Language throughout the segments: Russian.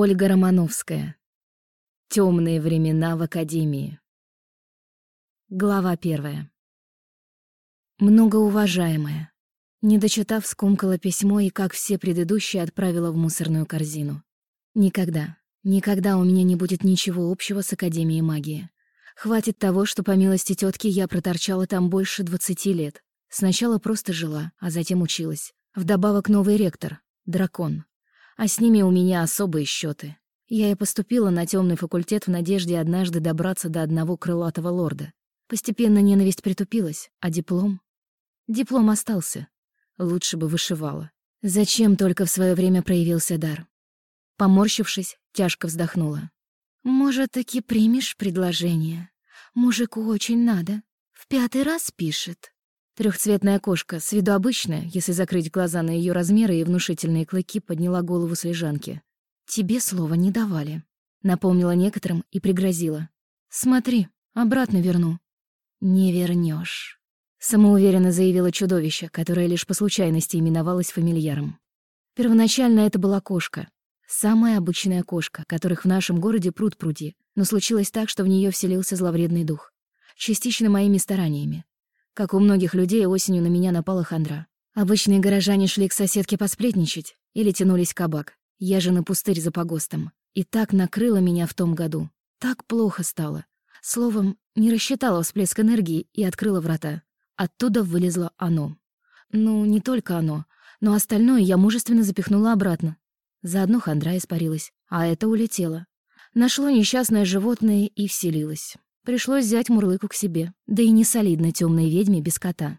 Ольга Романовская. Темные времена в Академии. Глава первая. Многоуважаемая. Не дочитав, скомкала письмо и, как все предыдущие, отправила в мусорную корзину. Никогда, никогда у меня не будет ничего общего с Академией магии. Хватит того, что, по милости тетки, я проторчала там больше двадцати лет. Сначала просто жила, а затем училась. Вдобавок новый ректор — дракон. А с ними у меня особые счеты. Я и поступила на темный факультет в надежде однажды добраться до одного крылатого лорда. Постепенно ненависть притупилась, а диплом? Диплом остался. Лучше бы вышивала. Зачем только в свое время проявился дар? Поморщившись, тяжко вздохнула. «Может, таки примешь предложение? Мужику очень надо. В пятый раз пишет». Трехцветная кошка, с виду обычная, если закрыть глаза на ее размеры и внушительные клыки, подняла голову с лежанки. «Тебе слова не давали», — напомнила некоторым и пригрозила. «Смотри, обратно верну». «Не вернешь, самоуверенно заявила чудовище, которое лишь по случайности именовалось фамильяром. Первоначально это была кошка. Самая обычная кошка, которых в нашем городе пруд пруди, но случилось так, что в нее вселился зловредный дух. Частично моими стараниями. Как у многих людей, осенью на меня напала хандра. Обычные горожане шли к соседке посплетничать или тянулись кабак. Я же на пустырь за погостом. И так накрыло меня в том году. Так плохо стало. Словом, не рассчитала всплеск энергии и открыла врата. Оттуда вылезло оно. Ну, не только оно, но остальное я мужественно запихнула обратно. Заодно хандра испарилась, а это улетело. Нашло несчастное животное и вселилось. Пришлось взять Мурлыку к себе, да и не солидно темной ведьме без кота.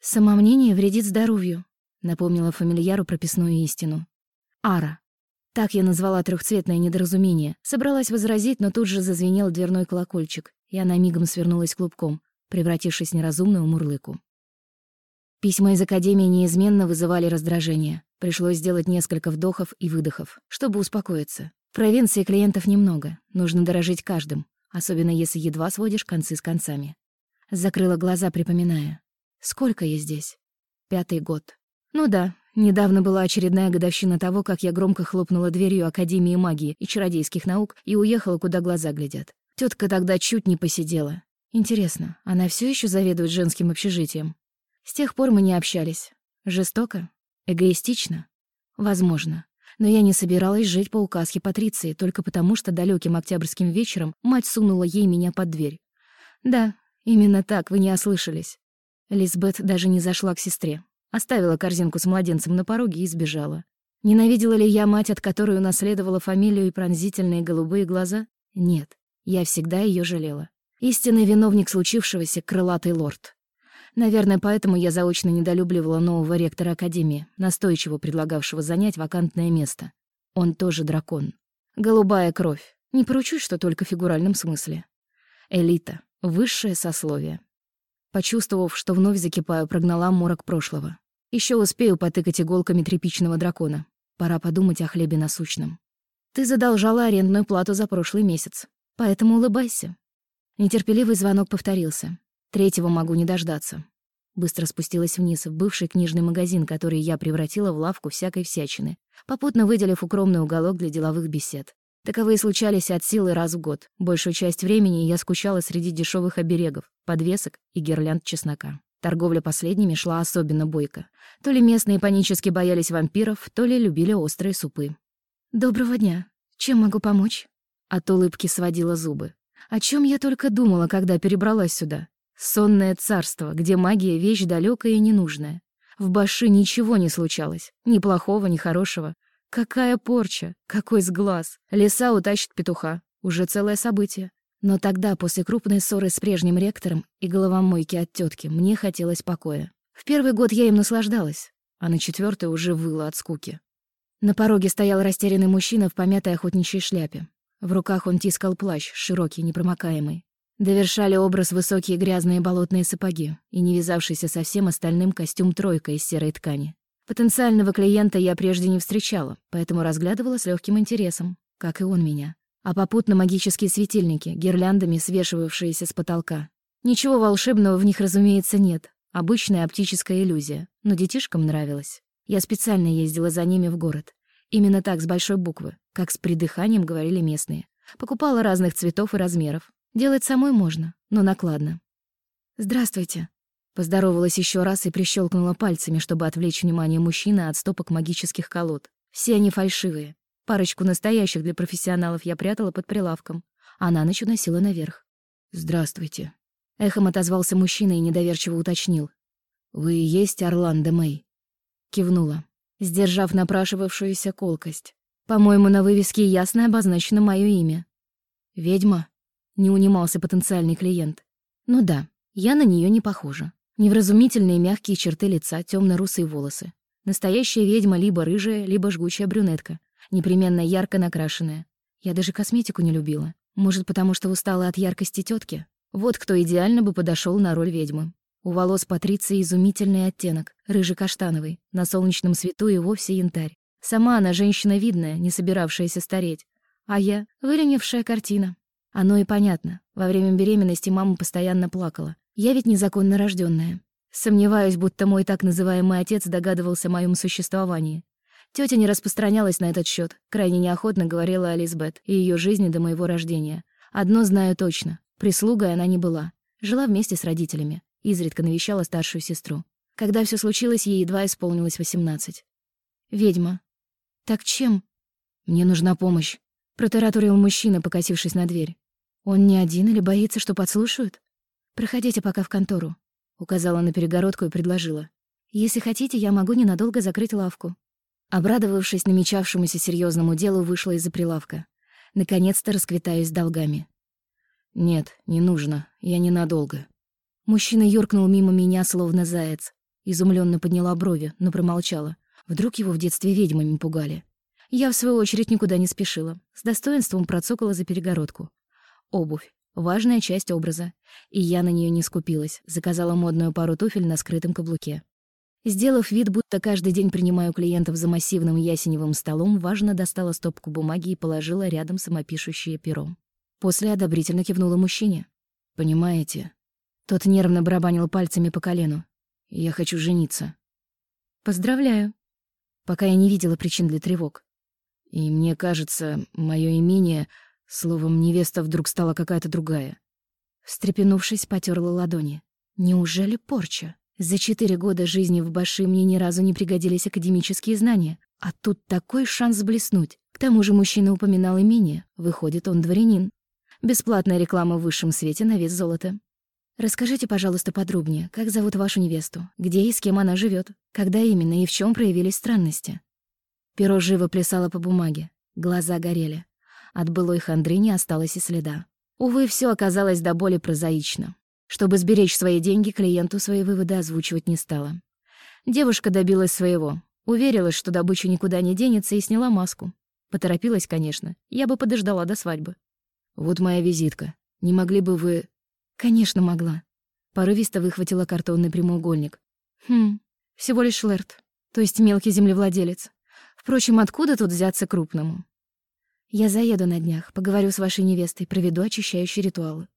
«Самомнение вредит здоровью», — напомнила фамильяру прописную истину. «Ара». Так я назвала трехцветное недоразумение. Собралась возразить, но тут же зазвенел дверной колокольчик, и она мигом свернулась клубком, превратившись в неразумную мурлыку. Письма из Академии неизменно вызывали раздражение. Пришлось сделать несколько вдохов и выдохов, чтобы успокоиться. В провинции клиентов немного, нужно дорожить каждым, особенно если едва сводишь концы с концами. Закрыла глаза, припоминая. Сколько я здесь? Пятый год. Ну да, недавно была очередная годовщина того, как я громко хлопнула дверью Академии магии и чародейских наук и уехала, куда глаза глядят. Тетка тогда чуть не посидела. Интересно, она все еще заведует женским общежитием? С тех пор мы не общались. Жестоко? Эгоистично? Возможно но я не собиралась жить по указке Патриции только потому, что далеким октябрьским вечером мать сунула ей меня под дверь. Да, именно так, вы не ослышались. Лизбет даже не зашла к сестре. Оставила корзинку с младенцем на пороге и сбежала. Ненавидела ли я мать, от которой унаследовала фамилию и пронзительные голубые глаза? Нет, я всегда ее жалела. Истинный виновник случившегося — крылатый лорд. Наверное, поэтому я заочно недолюбливала нового ректора Академии, настойчиво предлагавшего занять вакантное место. Он тоже дракон. Голубая кровь. Не поручусь, что только в фигуральном смысле. Элита. Высшее сословие. Почувствовав, что вновь закипаю, прогнала морок прошлого. Еще успею потыкать иголками тряпичного дракона. Пора подумать о хлебе насущном. Ты задолжала арендную плату за прошлый месяц, поэтому улыбайся. Нетерпеливый звонок повторился. Третьего могу не дождаться. Быстро спустилась вниз, в бывший книжный магазин, который я превратила в лавку всякой всячины, попутно выделив укромный уголок для деловых бесед. Таковые случались от силы раз в год. Большую часть времени я скучала среди дешевых оберегов, подвесок и гирлянд чеснока. Торговля последними шла особенно бойко. То ли местные панически боялись вампиров, то ли любили острые супы. «Доброго дня. Чем могу помочь?» От улыбки сводила зубы. О чем я только думала, когда перебралась сюда. Сонное царство, где магия — вещь далекая и ненужная. В Баши ничего не случалось. Ни плохого, ни хорошего. Какая порча, какой сглаз. Леса утащит петуха. Уже целое событие. Но тогда, после крупной ссоры с прежним ректором и головомойки от тетки, мне хотелось покоя. В первый год я им наслаждалась, а на четвертый уже выла от скуки. На пороге стоял растерянный мужчина в помятой охотничьей шляпе. В руках он тискал плащ, широкий, непромокаемый. Довершали образ высокие грязные болотные сапоги и не вязавшийся со всем остальным костюм «тройка» из серой ткани. Потенциального клиента я прежде не встречала, поэтому разглядывала с легким интересом, как и он меня. А попутно магические светильники, гирляндами свешивавшиеся с потолка. Ничего волшебного в них, разумеется, нет. Обычная оптическая иллюзия, но детишкам нравилось. Я специально ездила за ними в город. Именно так, с большой буквы, как с придыханием говорили местные. Покупала разных цветов и размеров. Делать самой можно, но накладно. «Здравствуйте», Поздоровалась еще раз и прищелкнула пальцами, чтобы отвлечь внимание мужчины от стопок магических колод. Все они фальшивые. Парочку настоящих для профессионалов я прятала под прилавком, а на ночь уносила наверх. «Здравствуйте». Эхом отозвался мужчина и недоверчиво уточнил. «Вы и есть Орландо Мэй?» Кивнула, сдержав напрашивавшуюся колкость. «По-моему, на вывеске ясно обозначено мое имя». «Ведьма?» — не унимался потенциальный клиент. «Ну да, я на нее не похожа. Невразумительные мягкие черты лица, темно русые волосы. Настоящая ведьма либо рыжая, либо жгучая брюнетка. Непременно ярко накрашенная. Я даже косметику не любила. Может, потому что устала от яркости тетки? Вот кто идеально бы подошел на роль ведьмы. У волос Патриции изумительный оттенок, рыжий-каштановый, на солнечном свету и вовсе янтарь. Сама она женщина видная, не собиравшаяся стареть. А я — выленившая картина. Оно и понятно. Во время беременности мама постоянно плакала. Я ведь незаконно рожденная. Сомневаюсь, будто мой так называемый отец догадывался о моем существовании. Тетя не распространялась на этот счет, крайне неохотно говорила о Лизбет и ее жизни до моего рождения. Одно знаю точно. Прислугой она не была. Жила вместе с родителями. Изредка навещала старшую сестру. Когда все случилось, ей едва исполнилось восемнадцать. «Ведьма. Так чем?» «Мне нужна помощь», — протараторил мужчина, покосившись на дверь. «Он не один или боится, что подслушают?» «Проходите пока в контору», — указала на перегородку и предложила. «Если хотите, я могу ненадолго закрыть лавку». Обрадовавшись намечавшемуся серьезному делу, вышла из-за прилавка. Наконец-то расквитаюсь долгами. «Нет, не нужно. Я ненадолго». Мужчина юркнул мимо меня, словно заяц. Изумленно подняла брови, но промолчала. Вдруг его в детстве ведьмами пугали. Я, в свою очередь, никуда не спешила. С достоинством процокала за перегородку. Обувь. Важная часть образа. И я на нее не скупилась, заказала модную пару туфель на скрытом каблуке. Сделав вид, будто каждый день принимаю клиентов за массивным ясеневым столом, важно достала стопку бумаги и положила рядом самопишущее перо. После одобрительно кивнула мужчине. «Понимаете?» Тот нервно барабанил пальцами по колену. «Я хочу жениться». «Поздравляю». Пока я не видела причин для тревог. И мне кажется, мое имение Словом, невеста вдруг стала какая-то другая. Встрепенувшись, потерла ладони. Неужели порча? За четыре года жизни в Баши мне ни разу не пригодились академические знания, а тут такой шанс блеснуть. К тому же мужчина упоминал имение, выходит, он дворянин. Бесплатная реклама в высшем свете на вес золота. Расскажите, пожалуйста, подробнее, как зовут вашу невесту, где и с кем она живет, когда именно и в чем проявились странности. Перо живо плясало по бумаге, глаза горели. От былой хандры не осталось и следа. Увы, все оказалось до боли прозаично. Чтобы сберечь свои деньги, клиенту свои выводы озвучивать не стала. Девушка добилась своего. Уверилась, что добыча никуда не денется, и сняла маску. Поторопилась, конечно. Я бы подождала до свадьбы. «Вот моя визитка. Не могли бы вы...» «Конечно, могла». Порывисто выхватила картонный прямоугольник. «Хм, всего лишь Лерт, то есть мелкий землевладелец. Впрочем, откуда тут взяться крупному? Я заеду на днях, поговорю с вашей невестой, проведу очищающий ритуал.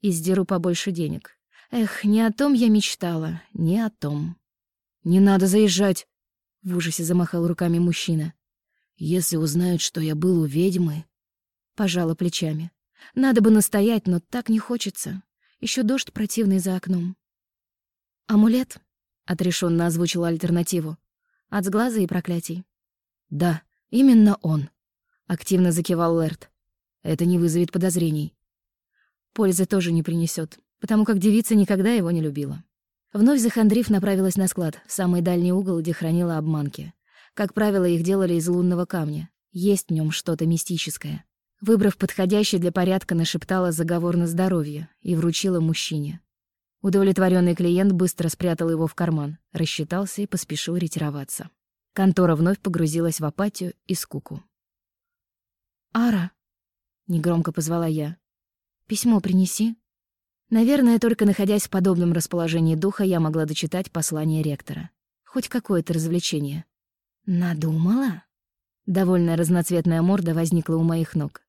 И сдеру побольше денег. Эх, не о том я мечтала, не о том. «Не надо заезжать!» — в ужасе замахал руками мужчина. «Если узнают, что я был у ведьмы...» Пожала плечами. «Надо бы настоять, но так не хочется. Еще дождь противный за окном». «Амулет?» — отрешенно озвучила альтернативу. «От сглаза и проклятий». «Да, именно он», Активно закивал Лэрт. Это не вызовет подозрений. Пользы тоже не принесет, потому как девица никогда его не любила. Вновь захандрив направилась на склад, в самый дальний угол, где хранила обманки. Как правило, их делали из лунного камня. Есть в нем что-то мистическое. Выбрав подходящий для порядка, нашептала заговор на здоровье и вручила мужчине. Удовлетворенный клиент быстро спрятал его в карман, рассчитался и поспешил ретироваться. Контора вновь погрузилась в апатию и скуку. «Ара!» — негромко позвала я. «Письмо принеси». Наверное, только находясь в подобном расположении духа, я могла дочитать послание ректора. Хоть какое-то развлечение. «Надумала?» Довольно разноцветная морда возникла у моих ног.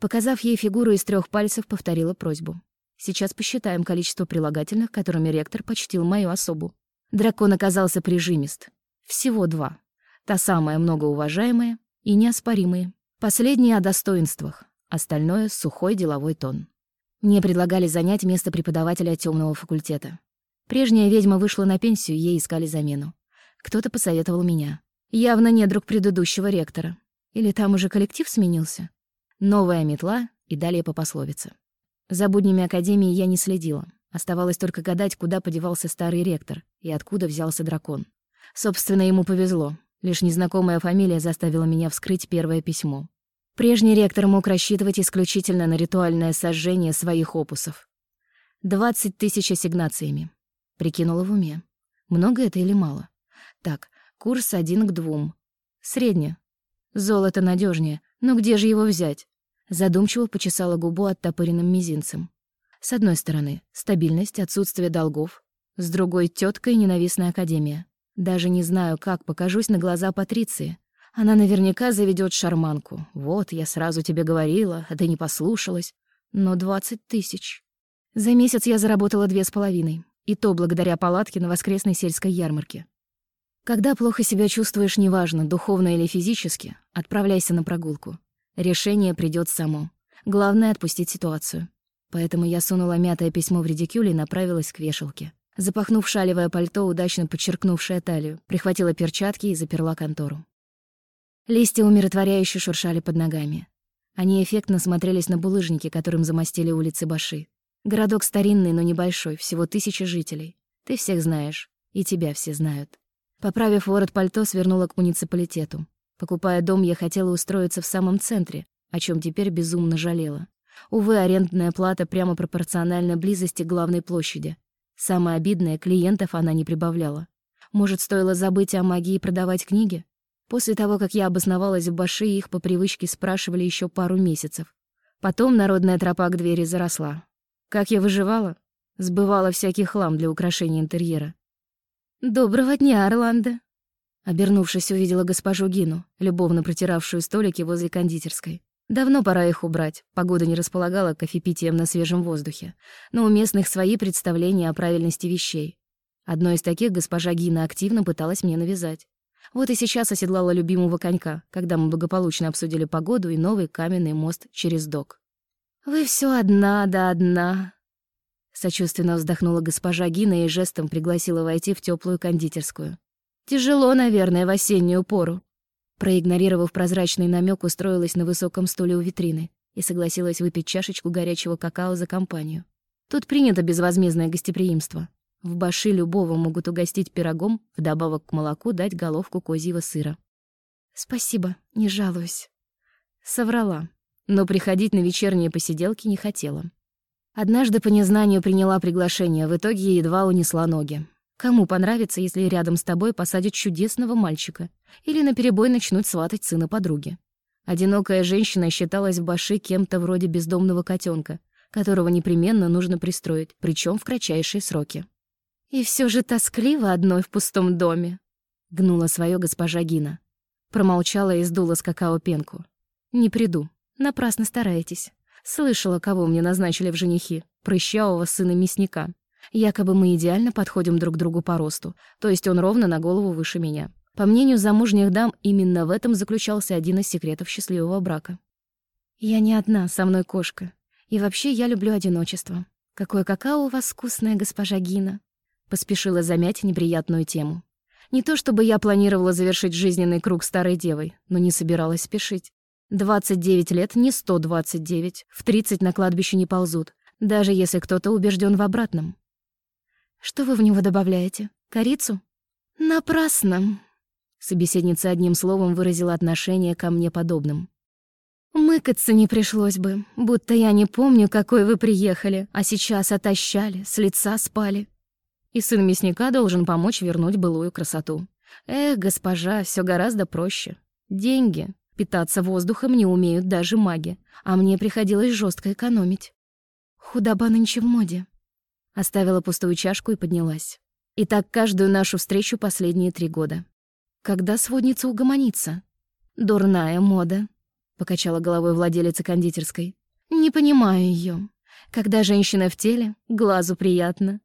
Показав ей фигуру из трех пальцев, повторила просьбу. Сейчас посчитаем количество прилагательных, которыми ректор почтил мою особу. Дракон оказался прижимист. Всего два. Та самая многоуважаемая И неоспоримые. Последние о достоинствах, остальное — сухой деловой тон. Мне предлагали занять место преподавателя темного факультета. Прежняя ведьма вышла на пенсию, ей искали замену. Кто-то посоветовал меня. Явно не друг предыдущего ректора. Или там уже коллектив сменился? Новая метла и далее по пословице. За буднями Академии я не следила. Оставалось только гадать, куда подевался старый ректор и откуда взялся дракон. Собственно, ему повезло. Лишь незнакомая фамилия заставила меня вскрыть первое письмо. Прежний ректор мог рассчитывать исключительно на ритуальное сожжение своих опусов. Двадцать тысяч ассигнациями. Прикинула в уме. Много это или мало? Так, курс один к двум. Средне. Золото надежнее, но где же его взять? Задумчиво почесала губу оттопыренным мизинцем. С одной стороны, стабильность, отсутствие долгов. С другой — тетка и ненавистная академия. Даже не знаю, как покажусь на глаза Патриции. Она наверняка заведет шарманку. Вот, я сразу тебе говорила, а ты не послушалась. Но двадцать тысяч. За месяц я заработала две с половиной. И то благодаря палатке на воскресной сельской ярмарке. Когда плохо себя чувствуешь, неважно, духовно или физически, отправляйся на прогулку. Решение придёт само. Главное — отпустить ситуацию. Поэтому я сунула мятое письмо в редикюль и направилась к вешалке. Запахнув шалевое пальто, удачно подчеркнувшее талию, прихватила перчатки и заперла контору. Листья умиротворяюще шуршали под ногами. Они эффектно смотрелись на булыжники, которым замостили улицы Баши. Городок старинный, но небольшой, всего тысяча жителей. Ты всех знаешь, и тебя все знают. Поправив ворот пальто, свернула к муниципалитету. Покупая дом, я хотела устроиться в самом центре, о чем теперь безумно жалела. Увы, арендная плата прямо пропорциональна близости к главной площади. Самое обидное, клиентов она не прибавляла. Может, стоило забыть о магии и продавать книги? После того, как я обосновалась в Баши, их по привычке спрашивали еще пару месяцев. Потом народная тропа к двери заросла. Как я выживала? Сбывала всякий хлам для украшения интерьера. «Доброго дня, Орландо!» Обернувшись, увидела госпожу Гину, любовно протиравшую столики возле кондитерской. Давно пора их убрать, погода не располагала кофепитием на свежем воздухе, но у местных свои представления о правильности вещей. Одно из таких госпожа Гина активно пыталась мне навязать. Вот и сейчас оседлала любимого конька, когда мы благополучно обсудили погоду и новый каменный мост через док. «Вы все одна да одна», — сочувственно вздохнула госпожа Гина и жестом пригласила войти в теплую кондитерскую. «Тяжело, наверное, в осеннюю пору». Проигнорировав прозрачный намек, устроилась на высоком стуле у витрины и согласилась выпить чашечку горячего какао за компанию. Тут принято безвозмездное гостеприимство. В баши любого могут угостить пирогом, вдобавок к молоку дать головку козьего сыра. «Спасибо, не жалуюсь». Соврала, но приходить на вечерние посиделки не хотела. Однажды по незнанию приняла приглашение, в итоге едва унесла ноги. Кому понравится, если рядом с тобой посадят чудесного мальчика или наперебой начнут сватать сына подруги? Одинокая женщина считалась в Баши кем-то вроде бездомного котенка, которого непременно нужно пристроить, причем в кратчайшие сроки. «И все же тоскливо одной в пустом доме», — гнула свое госпожа Гина. Промолчала и сдула с какао пенку. «Не приду. Напрасно стараетесь. Слышала, кого мне назначили в женихи. Прыщавого сына мясника. Якобы мы идеально подходим друг другу по росту, то есть он ровно на голову выше меня. По мнению замужних дам, именно в этом заключался один из секретов счастливого брака. Я не одна, со мной кошка. И вообще я люблю одиночество. Какое какао у вас вкусное, госпожа Гина. Поспешила замять неприятную тему. Не то чтобы я планировала завершить жизненный круг старой девой, но не собиралась спешить. 29 лет не 129, в 30 на кладбище не ползут, даже если кто-то убежден в обратном. Что вы в него добавляете? Корицу? Напрасно. Собеседница одним словом выразила отношение ко мне подобным. Мыкаться не пришлось бы, будто я не помню, какой вы приехали, а сейчас отощали, с лица спали и сын мясника должен помочь вернуть былую красоту. Эх, госпожа, все гораздо проще. Деньги. Питаться воздухом не умеют даже маги, а мне приходилось жестко экономить. Худоба нынче в моде. Оставила пустую чашку и поднялась. И так каждую нашу встречу последние три года. Когда сводница угомонится? Дурная мода, покачала головой владелица кондитерской. Не понимаю ее. Когда женщина в теле, глазу приятно,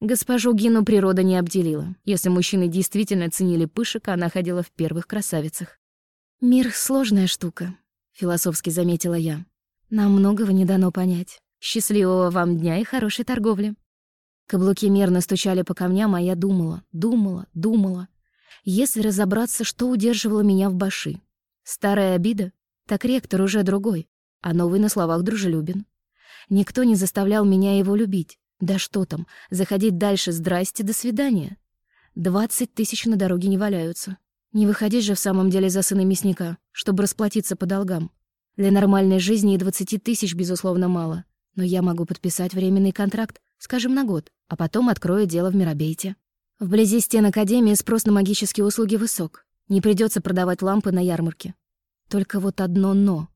Госпожу Гину природа не обделила. Если мужчины действительно ценили пышек, она ходила в первых красавицах. «Мир — сложная штука», — философски заметила я. «Нам многого не дано понять. Счастливого вам дня и хорошей торговли». Каблуки мерно стучали по камням, а я думала, думала, думала. Если разобраться, что удерживало меня в баши. Старая обида? Так ректор уже другой, а новый на словах дружелюбен. Никто не заставлял меня его любить. Да что там, заходить дальше, здрасте, до свидания. Двадцать тысяч на дороге не валяются. Не выходить же в самом деле за сына мясника, чтобы расплатиться по долгам. Для нормальной жизни и двадцати тысяч, безусловно, мало. Но я могу подписать временный контракт, скажем, на год, а потом открою дело в Мирабейте. Вблизи стен Академии спрос на магические услуги высок. Не придется продавать лампы на ярмарке. Только вот одно «но».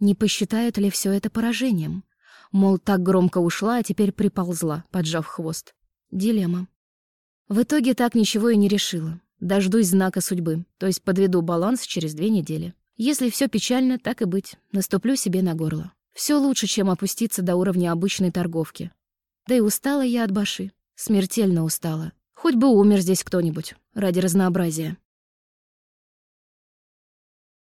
Не посчитают ли все это поражением? Мол, так громко ушла, а теперь приползла, поджав хвост. Дилемма. В итоге так ничего и не решила. Дождусь знака судьбы, то есть подведу баланс через две недели. Если все печально, так и быть, наступлю себе на горло. Все лучше, чем опуститься до уровня обычной торговки. Да и устала я от баши. Смертельно устала. Хоть бы умер здесь кто-нибудь, ради разнообразия.